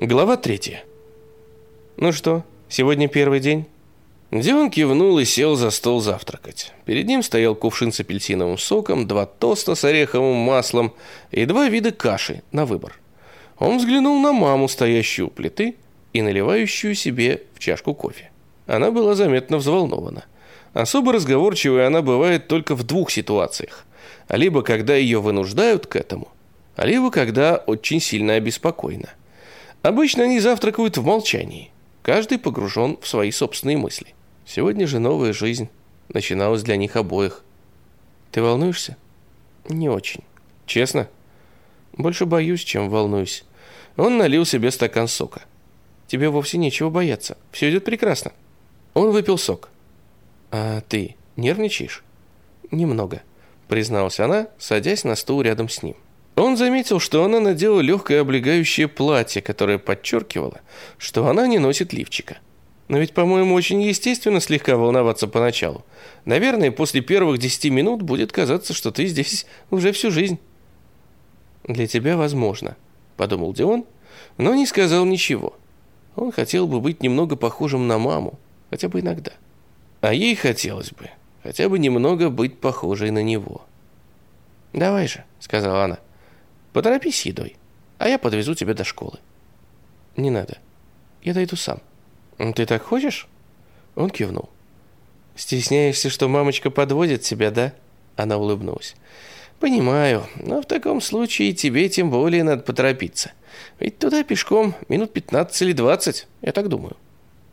Глава третья. «Ну что, сегодня первый день?» Дион кивнул и сел за стол завтракать. Перед ним стоял кувшин с апельсиновым соком, два тоста с ореховым маслом и два вида каши на выбор. Он взглянул на маму, стоящую у плиты и наливающую себе в чашку кофе. Она была заметно взволнована. Особо разговорчивой она бывает только в двух ситуациях. Либо когда ее вынуждают к этому, либо когда очень сильно обеспокоена. Обычно они завтракают в молчании. Каждый погружен в свои собственные мысли. Сегодня же новая жизнь начиналась для них обоих. Ты волнуешься? Не очень. Честно? Больше боюсь, чем волнуюсь. Он налил себе стакан сока. Тебе вовсе нечего бояться. Все идет прекрасно. Он выпил сок. А ты нервничаешь? Немного, призналась она, садясь на стул рядом с ним. Он заметил, что она надела легкое облегающее платье, которое подчеркивало, что она не носит лифчика. Но ведь, по-моему, очень естественно слегка волноваться поначалу. Наверное, после первых десяти минут будет казаться, что ты здесь уже всю жизнь. Для тебя возможно, подумал Дион, но не сказал ничего. Он хотел бы быть немного похожим на маму, хотя бы иногда. А ей хотелось бы хотя бы немного быть похожей на него. «Давай же», — сказала она, — Поторопись едой, а я подвезу тебя до школы. Не надо. Я дойду сам. Ты так хочешь? Он кивнул. Стесняешься, что мамочка подводит тебя, да? Она улыбнулась. Понимаю, но в таком случае тебе тем более надо поторопиться. Ведь туда пешком минут 15 или 20, я так думаю.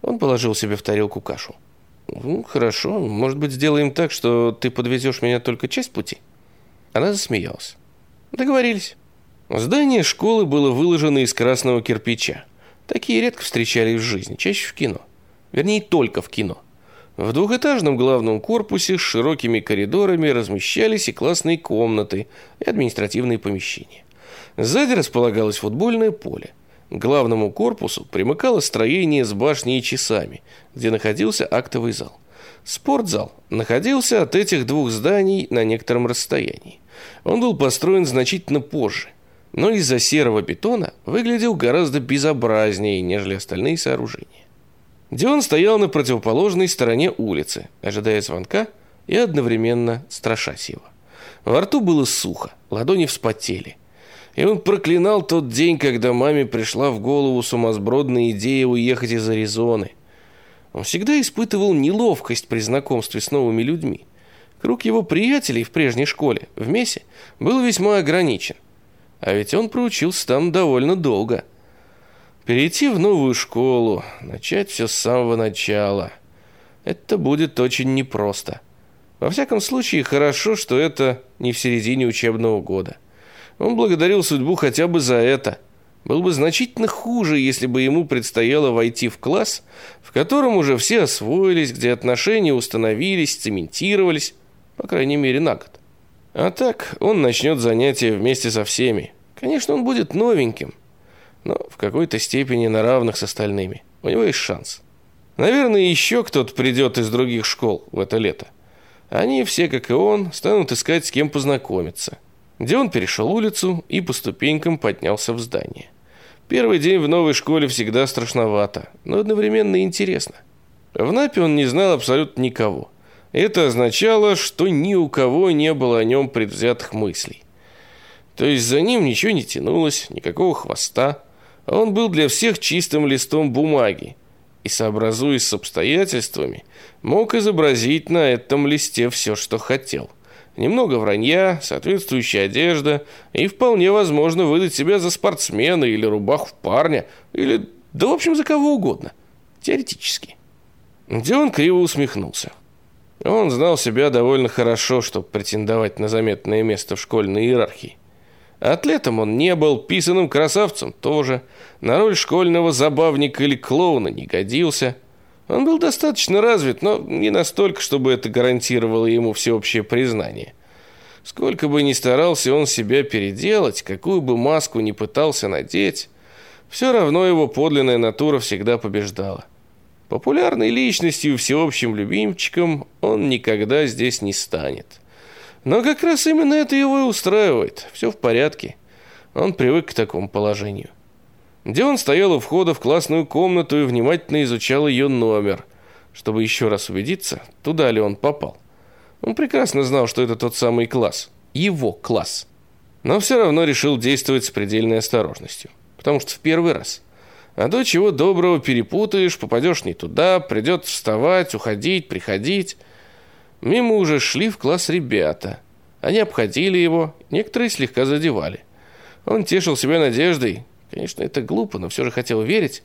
Он положил себе в тарелку кашу. Ну, хорошо, может быть, сделаем так, что ты подвезешь меня только часть пути? Она засмеялась. Договорились. Здание школы было выложено из красного кирпича. Такие редко встречались в жизни, чаще в кино. Вернее, только в кино. В двухэтажном главном корпусе с широкими коридорами размещались и классные комнаты, и административные помещения. Сзади располагалось футбольное поле. К главному корпусу примыкало строение с башней и часами, где находился актовый зал. Спортзал находился от этих двух зданий на некотором расстоянии. Он был построен значительно позже, но из-за серого бетона выглядел гораздо безобразнее, нежели остальные сооружения. Дион стоял на противоположной стороне улицы, ожидая звонка и одновременно страшась его. Во рту было сухо, ладони вспотели. И он проклинал тот день, когда маме пришла в голову сумасбродная идея уехать из Аризоны. Он всегда испытывал неловкость при знакомстве с новыми людьми. Круг его приятелей в прежней школе, в Месе, был весьма ограничен. А ведь он проучился там довольно долго. Перейти в новую школу, начать все с самого начала. Это будет очень непросто. Во всяком случае, хорошо, что это не в середине учебного года. Он благодарил судьбу хотя бы за это. Был бы значительно хуже, если бы ему предстояло войти в класс, в котором уже все освоились, где отношения установились, цементировались, по крайней мере, на год. А так он начнет занятия вместе со всеми. Конечно, он будет новеньким, но в какой-то степени на равных с остальными. У него есть шанс. Наверное, еще кто-то придет из других школ в это лето. Они все, как и он, станут искать, с кем познакомиться. Дион перешел улицу и по ступенькам поднялся в здание. Первый день в новой школе всегда страшновато, но одновременно интересно. В Напе он не знал абсолютно никого – это означало, что ни у кого не было о нем предвзятых мыслей. То есть за ним ничего не тянулось, никакого хвоста. Он был для всех чистым листом бумаги и, сообразуясь с обстоятельствами, мог изобразить на этом листе все, что хотел. Немного вранья, соответствующая одежда и вполне возможно выдать себя за спортсмена или рубаху парня, или да в общем за кого угодно, теоретически. Дион криво усмехнулся. Он знал себя довольно хорошо, чтобы претендовать на заметное место в школьной иерархии. Атлетом он не был, писаным красавцем тоже. На роль школьного забавника или клоуна не годился. Он был достаточно развит, но не настолько, чтобы это гарантировало ему всеобщее признание. Сколько бы ни старался он себя переделать, какую бы маску ни пытался надеть, все равно его подлинная натура всегда побеждала. Популярной личностью и всеобщим любимчиком он никогда здесь не станет. Но как раз именно это его и устраивает. Все в порядке. Он привык к такому положению. Дион стоял у входа в классную комнату и внимательно изучал ее номер, чтобы еще раз убедиться, туда ли он попал. Он прекрасно знал, что это тот самый класс, его класс. Но все равно решил действовать с предельной осторожностью, потому что в первый раз. А до чего доброго перепутаешь, попадешь не туда, придется вставать, уходить, приходить. Мимо уже шли в класс ребята. Они обходили его, некоторые слегка задевали. Он тешил себя надеждой, конечно, это глупо, но все же хотел верить,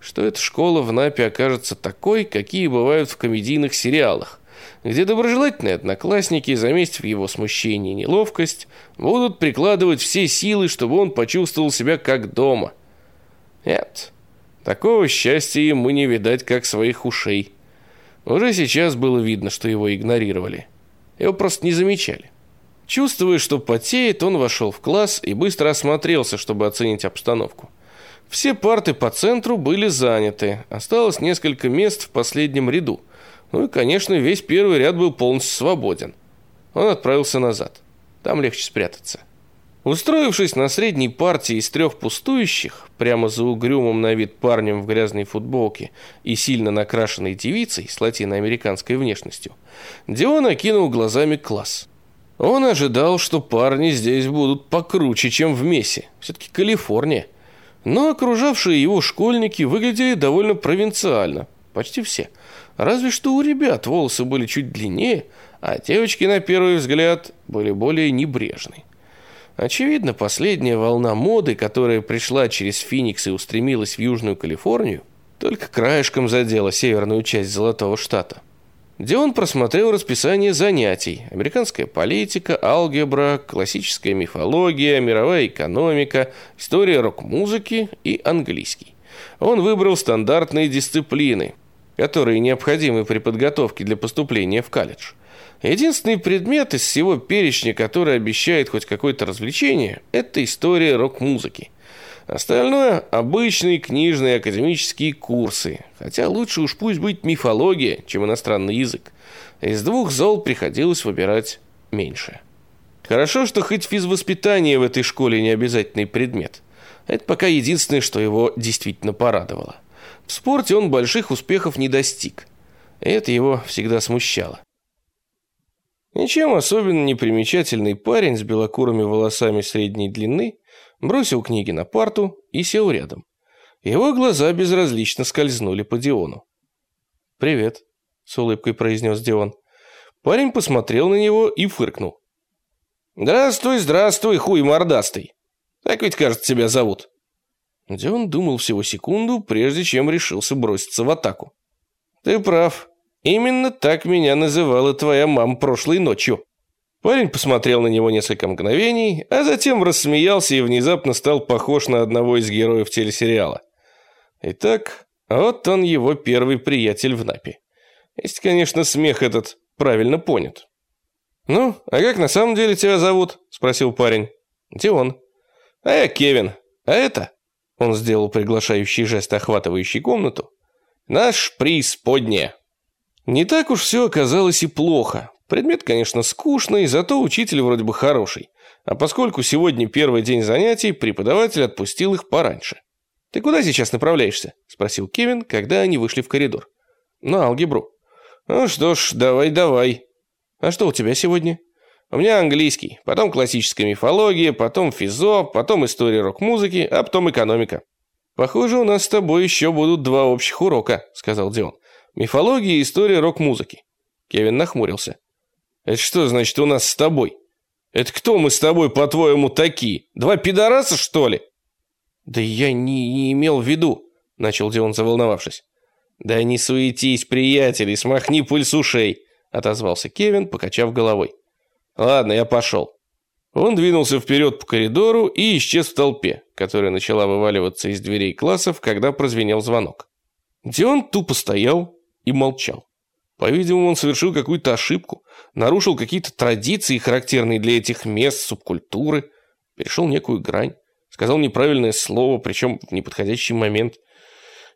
что эта школа в Напе окажется такой, какие бывают в комедийных сериалах, где доброжелательные одноклассники, заметив его смущение и неловкость, будут прикладывать все силы, чтобы он почувствовал себя как дома. Нет, такого счастья ему не видать, как своих ушей. Уже сейчас было видно, что его игнорировали. Его просто не замечали. Чувствуя, что потеет, он вошел в класс и быстро осмотрелся, чтобы оценить обстановку. Все парты по центру были заняты, осталось несколько мест в последнем ряду. Ну и, конечно, весь первый ряд был полностью свободен. Он отправился назад. Там легче спрятаться. Устроившись на средней партии из трех пустующих, прямо за угрюмым на вид парнем в грязной футболке и сильно накрашенной девицей с латиноамериканской внешностью, Дион окинул глазами класс. Он ожидал, что парни здесь будут покруче, чем в Мессе. Все-таки Калифорния. Но окружавшие его школьники выглядели довольно провинциально. Почти все. Разве что у ребят волосы были чуть длиннее, а девочки, на первый взгляд, были более небрежны. Очевидно, последняя волна моды, которая пришла через Феникс и устремилась в Южную Калифорнию, только краешком задела северную часть Золотого Штата. Дион просмотрел расписание занятий. Американская политика, алгебра, классическая мифология, мировая экономика, история рок-музыки и английский. Он выбрал стандартные дисциплины, которые необходимы при подготовке для поступления в колледж. Единственный предмет из всего перечня, который обещает хоть какое-то развлечение, это история рок-музыки. Остальное – обычные книжные академические курсы, хотя лучше уж пусть будет мифология, чем иностранный язык. Из двух зол приходилось выбирать меньше. Хорошо, что хоть физвоспитание в этой школе не обязательный предмет. Это пока единственное, что его действительно порадовало. В спорте он больших успехов не достиг. Это его всегда смущало. Ничем особенно непримечательный парень с белокурыми волосами средней длины бросил книги на парту и сел рядом. Его глаза безразлично скользнули по Диону. «Привет», — с улыбкой произнес Дион. Парень посмотрел на него и фыркнул. «Здравствуй, здравствуй, хуй мордастый. Так ведь, кажется, тебя зовут». Дион думал всего секунду, прежде чем решился броситься в атаку. «Ты прав. Именно так меня называла твоя мама прошлой ночью». Парень посмотрел на него несколько мгновений, а затем рассмеялся и внезапно стал похож на одного из героев телесериала. Итак, вот он его первый приятель в Напе. Если, конечно, смех этот правильно понят. «Ну, а как на самом деле тебя зовут?» – спросил парень. «Дион». «А я Кевин. А это?» Он сделал приглашающий жест, охватывающий комнату. «Наш приз подня». Не так уж все оказалось и плохо. Предмет, конечно, скучный, зато учитель вроде бы хороший. А поскольку сегодня первый день занятий, преподаватель отпустил их пораньше. «Ты куда сейчас направляешься?» – спросил Кевин, когда они вышли в коридор. «На алгебру». «Ну что ж, давай-давай». «А что у тебя сегодня?» «У меня английский, потом классическая мифология, потом физо, потом история рок-музыки, а потом экономика». «Похоже, у нас с тобой еще будут два общих урока», – сказал Дион. «Мифология и история рок-музыки». Кевин нахмурился. Это что значит у нас с тобой? Это кто мы с тобой, по-твоему, такие? Два пидораса, что ли? Да я не, не имел в виду, начал Дион, заволновавшись. Да не суетись, приятель, и смахни пыль с ушей, отозвался Кевин, покачав головой. Ладно, я пошел. Он двинулся вперед по коридору и исчез в толпе, которая начала вываливаться из дверей классов, когда прозвенел звонок. Дион тупо стоял и молчал. По-видимому, он совершил какую-то ошибку, нарушил какие-то традиции, характерные для этих мест, субкультуры, перешел некую грань, сказал неправильное слово, причем в неподходящий момент,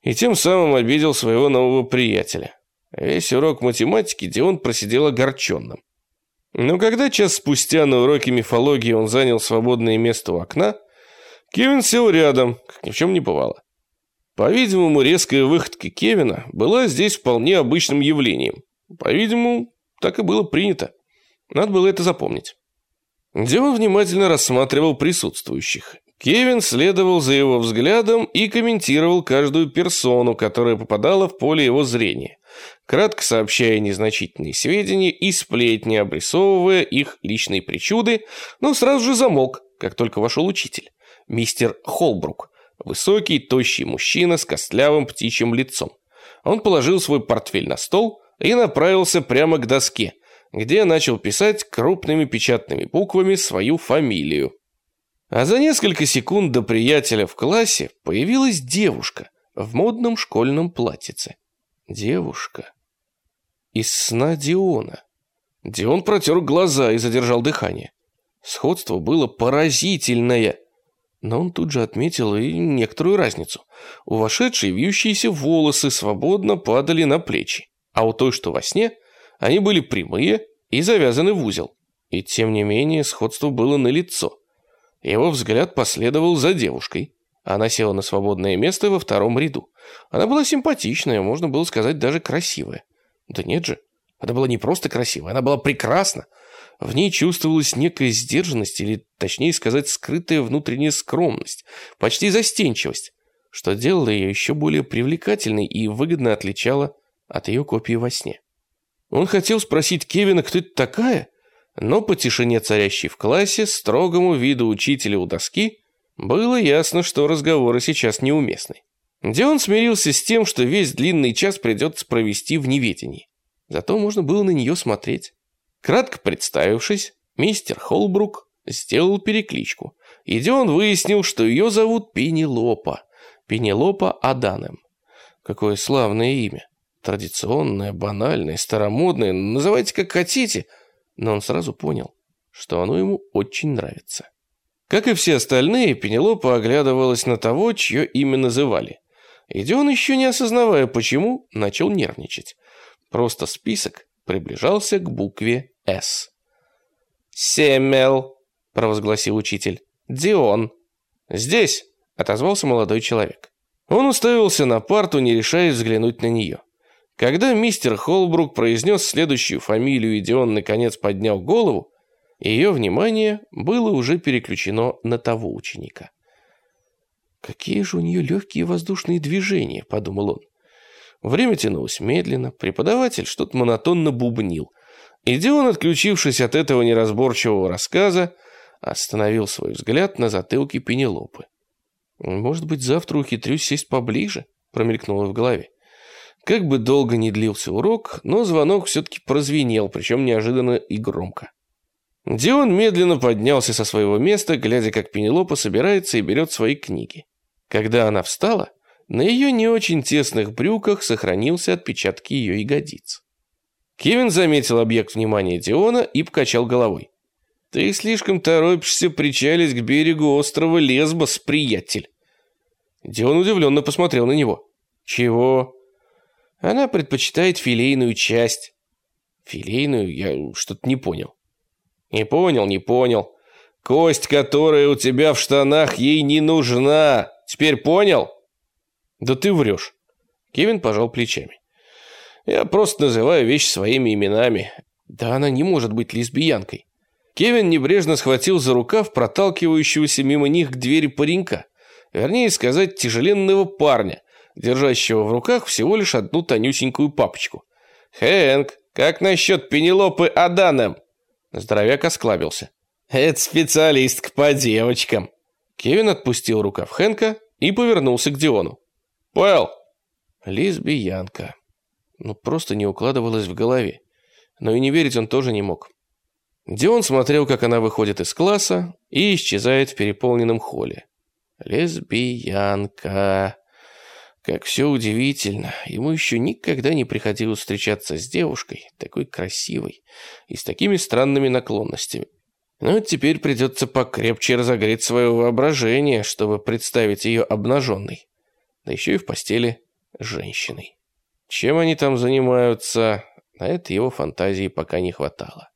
и тем самым обидел своего нового приятеля. Весь урок математики Дион просидел огорченным. Но когда час спустя на уроке мифологии он занял свободное место у окна, Кевин сел рядом, как ни в чем не бывало. По-видимому, резкая выходка Кевина была здесь вполне обычным явлением. По-видимому, так и было принято. Надо было это запомнить. Дион внимательно рассматривал присутствующих. Кевин следовал за его взглядом и комментировал каждую персону, которая попадала в поле его зрения, кратко сообщая незначительные сведения и сплетни, обрисовывая их личные причуды, но сразу же замолк, как только вошел учитель, мистер Холбрук, высокий, тощий мужчина с костлявым птичьим лицом. Он положил свой портфель на стол и направился прямо к доске, где начал писать крупными печатными буквами свою фамилию. А за несколько секунд до приятеля в классе появилась девушка в модном школьном платьице. Девушка. Из сна Диона. Дион протер глаза и задержал дыхание. Сходство было поразительное. Но он тут же отметил и некоторую разницу. У вошедшей вьющиеся волосы свободно падали на плечи, а у той, что во сне, они были прямые и завязаны в узел. И тем не менее сходство было налицо. Его взгляд последовал за девушкой. Она села на свободное место во втором ряду. Она была симпатичная, можно было сказать, даже красивая. Да нет же, она была не просто красивая, она была прекрасна. В ней чувствовалась некая сдержанность, или, точнее сказать, скрытая внутренняя скромность, почти застенчивость, что делало ее еще более привлекательной и выгодно отличало от ее копии во сне. Он хотел спросить Кевина, кто это такая, но по тишине царящей в классе, строгому виду учителя у доски, было ясно, что разговоры сейчас неуместны. Дион смирился с тем, что весь длинный час придется провести в неведении. Зато можно было на нее смотреть. Кратко представившись, мистер Холбрук сделал перекличку, и выяснил, что ее зовут Пенелопа. Пенелопа Аданем. Какое славное имя. Традиционное, банальное, старомодное, называйте как хотите – но он сразу понял, что оно ему очень нравится. Как и все остальные, Пенелопа оглядывалась на того, чье имя называли. И еще не осознавая почему, начал нервничать. Просто список приближался к букве «С». «Семел», — провозгласил учитель. «Дион». «Здесь», — отозвался молодой человек. Он уставился на парту, не решаясь взглянуть на нее. Когда мистер Холбрук произнес следующую фамилию, и Дион наконец поднял голову, ее внимание было уже переключено на того ученика. «Какие же у нее легкие воздушные движения», — подумал он. Время тянулось медленно, преподаватель что-то монотонно бубнил. И отключившись от этого неразборчивого рассказа, остановил свой взгляд на затылке Пенелопы. «Может быть, завтра ухитрюсь сесть поближе?» — промелькнуло в голове. Как бы долго ни длился урок, но звонок все-таки прозвенел, причем неожиданно и громко. Дион медленно поднялся со своего места, глядя, как Пенелопа собирается и берет свои книги. Когда она встала, на ее не очень тесных брюках сохранился отпечатки ее ягодиц. Кевин заметил объект внимания Диона и покачал головой. «Ты слишком торопишься причалить к берегу острова Лесбос, приятель». Дион удивленно посмотрел на него. «Чего?» Она предпочитает филейную часть. Филейную? Я что-то не понял. Не понял, не понял. Кость, которая у тебя в штанах, ей не нужна. Теперь понял? Да ты врешь. Кевин пожал плечами. Я просто называю вещи своими именами. Да она не может быть лесбиянкой. Кевин небрежно схватил за рукав проталкивающегося мимо них к двери паренька. Вернее сказать, тяжеленного парня, держащего в руках всего лишь одну тонюсенькую папочку. «Хэнк, как насчет Пенелопы Аданом?» Здоровяк осклабился. «Это специалистка по девочкам». Кевин отпустил рукав Хэнка и повернулся к Диону. «Пэл!» Лесбиянка. Ну, просто не укладывалось в голове. Но и не верить он тоже не мог. Дион смотрел, как она выходит из класса и исчезает в переполненном холле. Лесбиянка. Как все удивительно, ему еще никогда не приходилось встречаться с девушкой, такой красивой и с такими странными наклонностями. Но теперь придется покрепче разогреть свое воображение, чтобы представить ее обнаженной. Да еще и в постели женщиной. Чем они там занимаются, на это его фантазии пока не хватало.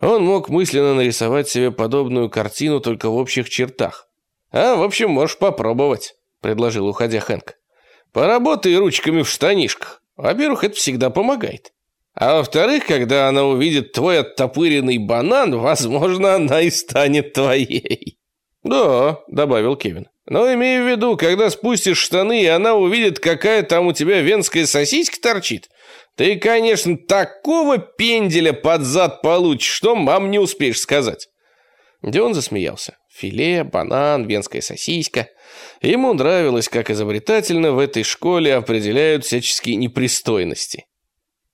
Он мог мысленно нарисовать себе подобную картину только в общих чертах. А, в общем, можешь попробовать, предложил, уходя Хэнк. Поработай ручками в штанишках. Во-первых, это всегда помогает. А во-вторых, когда она увидит твой оттопыренный банан, возможно, она и станет твоей. Да, добавил Кевин. Но имей в виду, когда спустишь штаны, и она увидит, какая там у тебя венская сосиска торчит, ты, конечно, такого пенделя под зад получишь, что мам не успеешь сказать. Дион засмеялся. Филе, банан, венская сосиска. Ему нравилось, как изобретательно в этой школе определяют всяческие непристойности.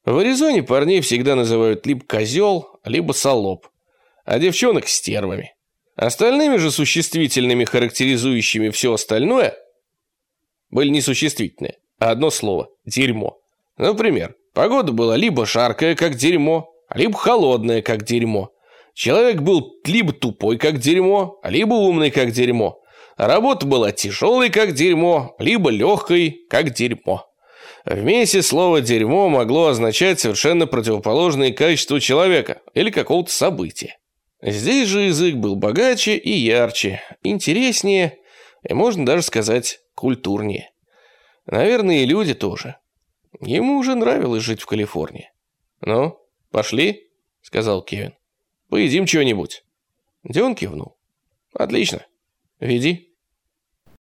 В Аризоне парней всегда называют либо козел, либо солоб, а девчонок стервами. Остальными же существительными, характеризующими все остальное, были не существительные, а одно слово – дерьмо. Например, погода была либо жаркая, как дерьмо, либо холодная, как дерьмо. Человек был либо тупой, как дерьмо, либо умный, как дерьмо. Работа была тяжелой, как дерьмо, либо легкой, как дерьмо. Вместе слово «дерьмо» могло означать совершенно противоположные качества человека или какого-то события. Здесь же язык был богаче и ярче, интереснее и, можно даже сказать, культурнее. Наверное, и люди тоже. Ему уже нравилось жить в Калифорнии. «Ну, пошли?» — сказал Кевин. «Поедим чего-нибудь». Дион кивнул. «Отлично. Веди».